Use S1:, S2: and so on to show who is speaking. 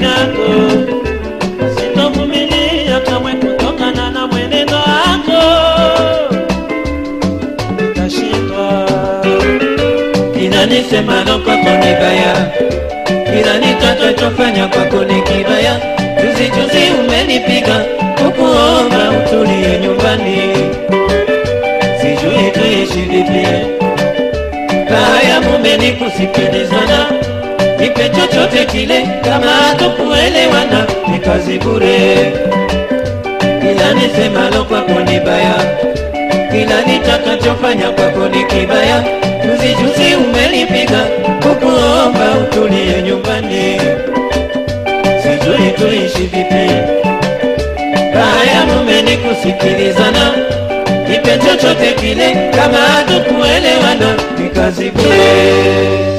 S1: changu sitovumilia kamwe kutokana na mwenendo wako. Nikashindwa kila nisemalo kwako ni baya. Kila nitakachofanya kwako ni kibaya. Juzi juzi umenipiga kukuomba utulie nyumbani. Sijui tuishi vipi. Haya mumenikusikilizana kile, kama hatukuelewana ni kazi bure. Kila nisemalo kwako ni baya, kila nitakachofanya kwako ni kibaya. Juzi juzi kukuomba utulie nyumbani, sijui tuishi vipi. Haya mume ni kusikilizana, nipe chochote kile, kama hatukuelewana ni kazi bure.